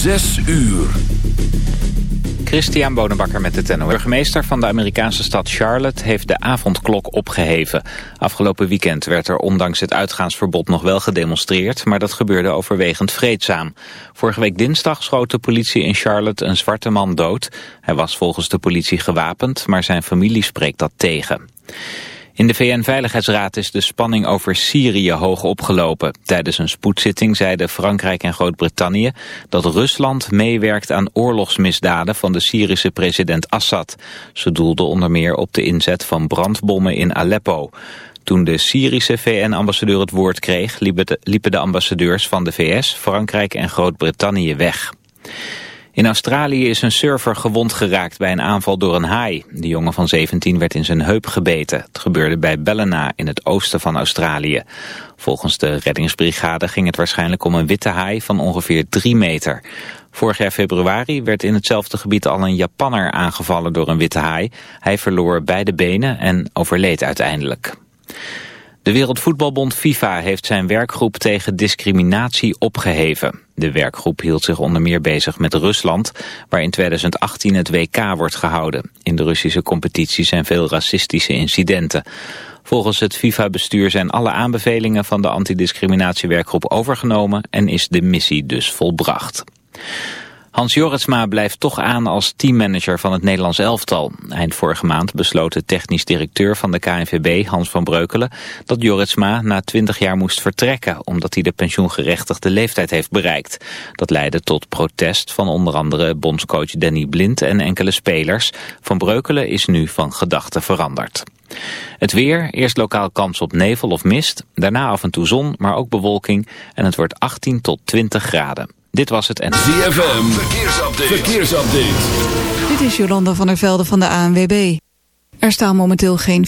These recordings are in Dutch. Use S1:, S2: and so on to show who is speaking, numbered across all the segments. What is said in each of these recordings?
S1: Zes uur.
S2: Christian Bonenbakker met het NOS. De burgemeester van de Amerikaanse stad Charlotte heeft de avondklok opgeheven. Afgelopen weekend werd er ondanks het uitgaansverbod nog wel gedemonstreerd, maar dat gebeurde overwegend vreedzaam. Vorige week dinsdag schoot de politie in Charlotte een zwarte man dood. Hij was volgens de politie gewapend, maar zijn familie spreekt dat tegen. In de VN-veiligheidsraad is de spanning over Syrië hoog opgelopen. Tijdens een spoedzitting zeiden Frankrijk en Groot-Brittannië dat Rusland meewerkt aan oorlogsmisdaden van de Syrische president Assad. Ze doelden onder meer op de inzet van brandbommen in Aleppo. Toen de Syrische VN-ambassadeur het woord kreeg, liepen de ambassadeurs van de VS, Frankrijk en Groot-Brittannië weg. In Australië is een surfer gewond geraakt bij een aanval door een haai. De jongen van 17 werd in zijn heup gebeten. Het gebeurde bij Ballina in het oosten van Australië. Volgens de reddingsbrigade ging het waarschijnlijk om een witte haai van ongeveer 3 meter. Vorig jaar februari werd in hetzelfde gebied al een Japanner aangevallen door een witte haai. Hij verloor beide benen en overleed uiteindelijk. De Wereldvoetbalbond FIFA heeft zijn werkgroep tegen discriminatie opgeheven. De werkgroep hield zich onder meer bezig met Rusland, waar in 2018 het WK wordt gehouden. In de Russische competitie zijn veel racistische incidenten. Volgens het FIFA-bestuur zijn alle aanbevelingen van de antidiscriminatiewerkgroep overgenomen en is de missie dus volbracht. Hans Jorritsma blijft toch aan als teammanager van het Nederlands elftal. Eind vorige maand besloot de technisch directeur van de KNVB, Hans van Breukelen, dat Jorritsma na 20 jaar moest vertrekken, omdat hij de pensioengerechtigde leeftijd heeft bereikt. Dat leidde tot protest van onder andere bondscoach Danny Blind en enkele spelers. Van Breukelen is nu van gedachten veranderd. Het weer, eerst lokaal kans op nevel of mist, daarna af en toe zon, maar ook bewolking en het wordt 18 tot 20 graden. Dit was het en...
S1: ZFM, verkeersupdate. verkeersupdate.
S3: Dit is Jolanda van der Velde van de ANWB. Er staan momenteel geen...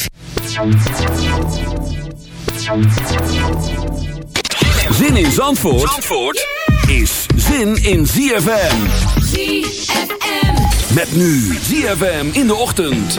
S1: Zin in Zandvoort, Zandvoort is zin in ZFM.
S4: ZFM.
S1: Met nu ZFM in de ochtend.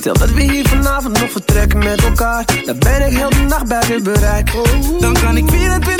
S5: Stel dat we hier vanavond nog vertrekken met elkaar. Dan ben ik heel de nacht buiten bereik. Dan kan ik 24-7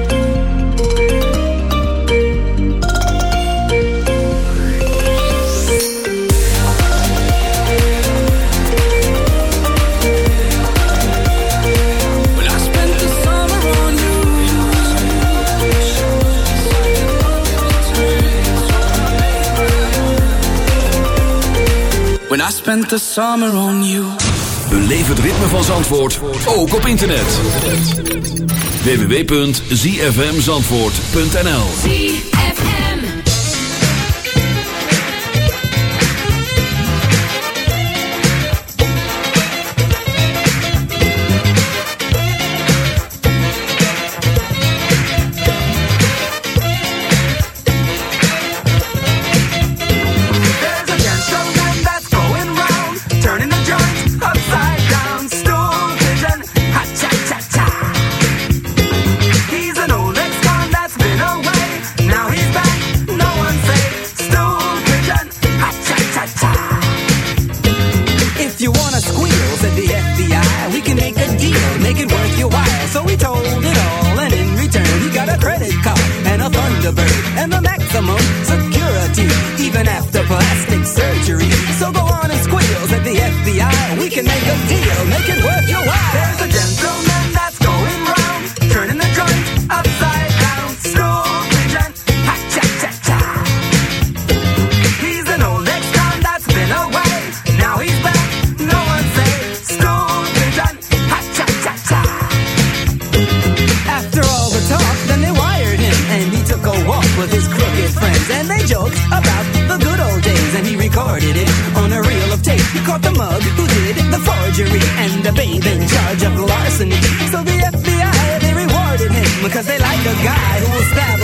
S6: We spent the summer on you.
S7: Beleef het ritme van Zandvoort, ook op internet. www.zfmzandvoort.nl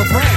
S8: brand.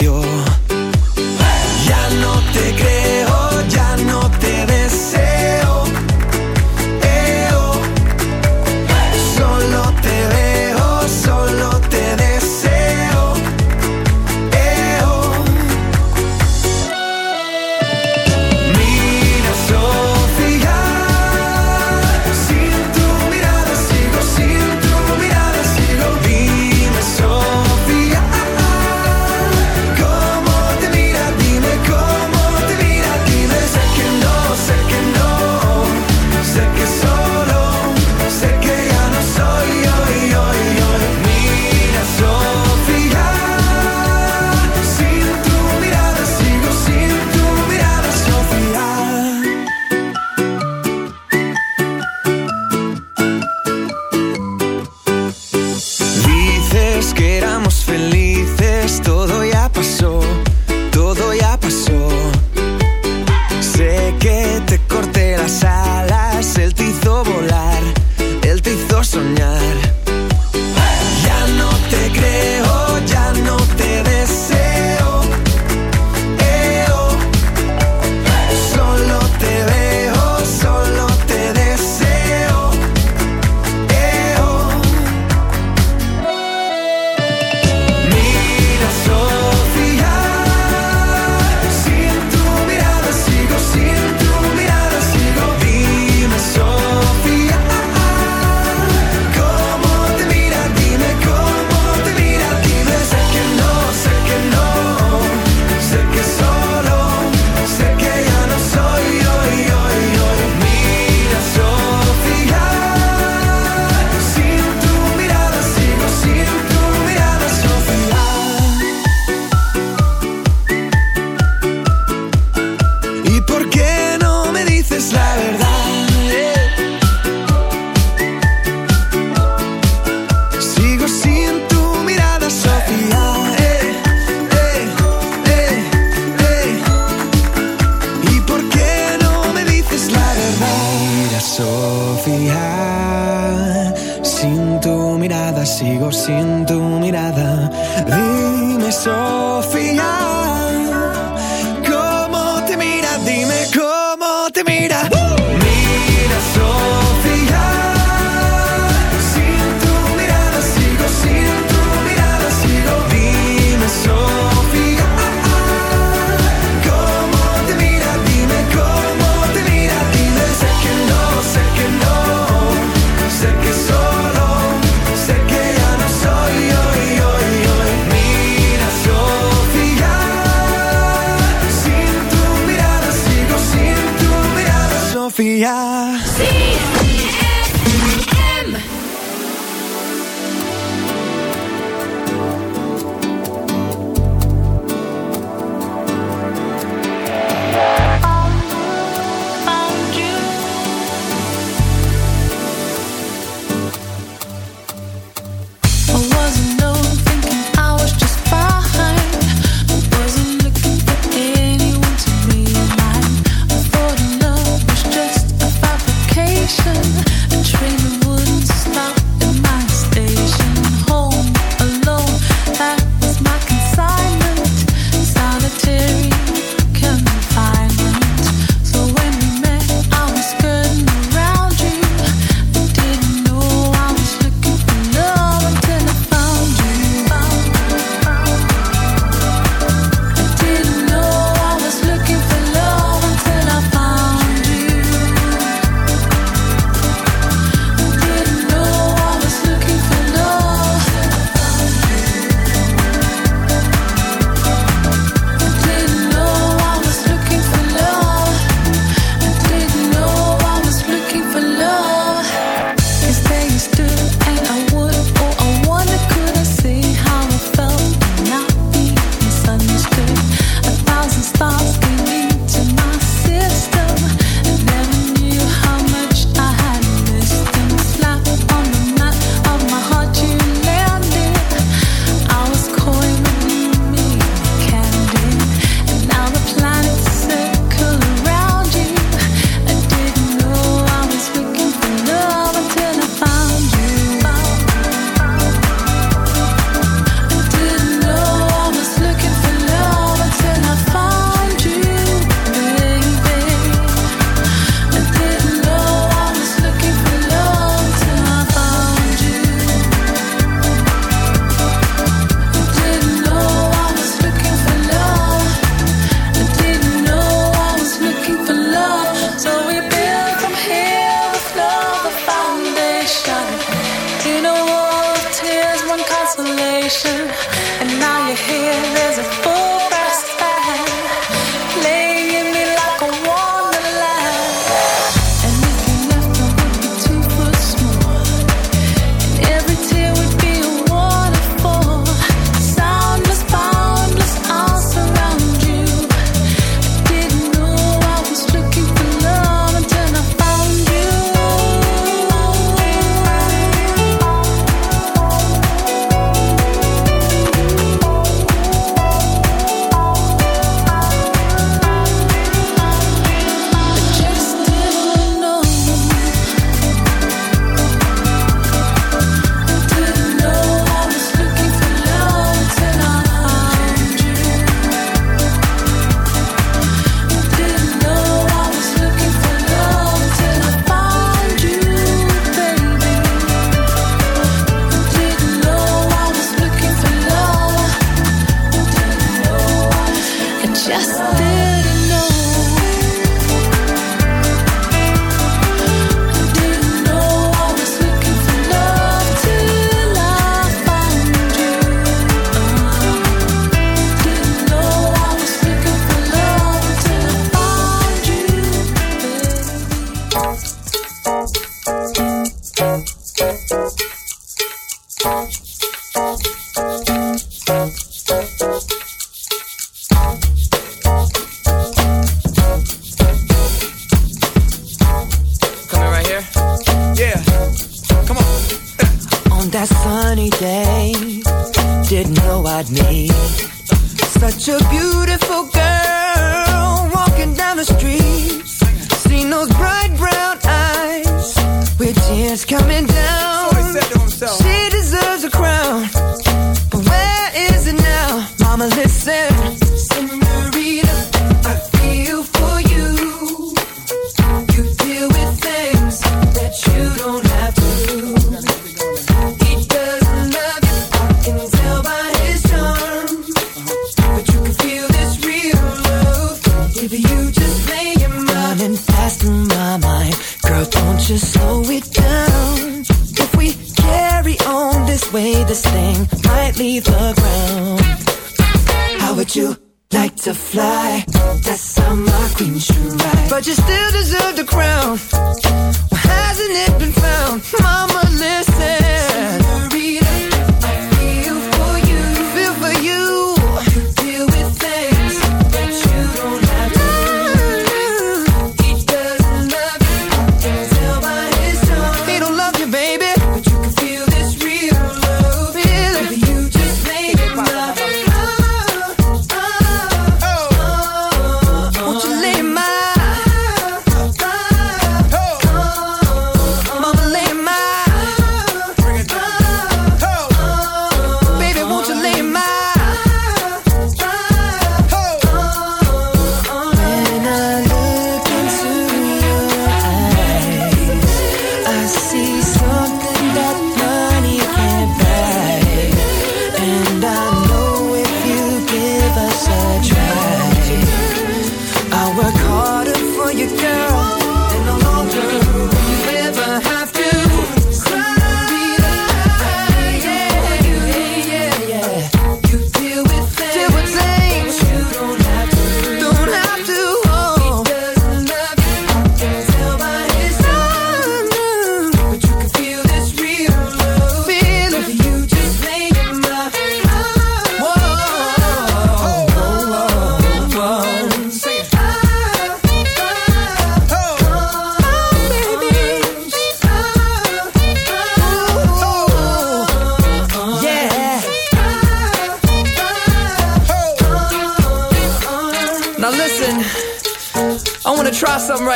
S9: dio. Ya no
S6: te
S9: creo.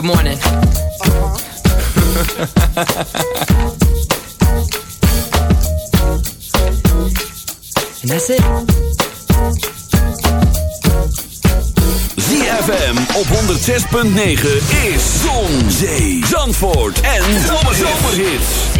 S10: Good morning And that's it
S11: ZFM op 106.9 is Zon, Zee, Zandvoort en Zomerhits.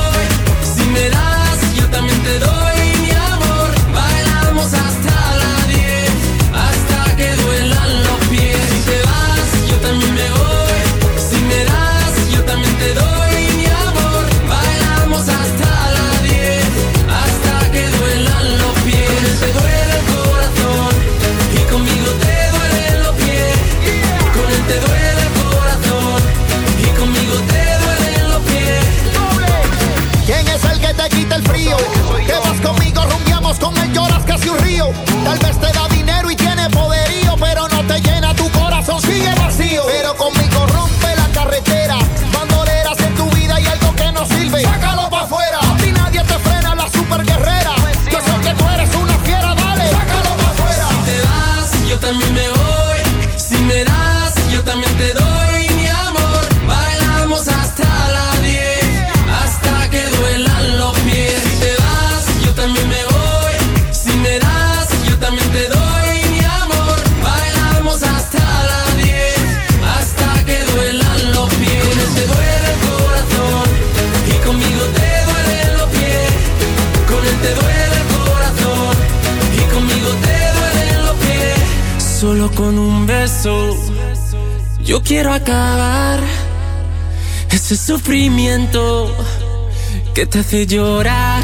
S12: Te hace llorar.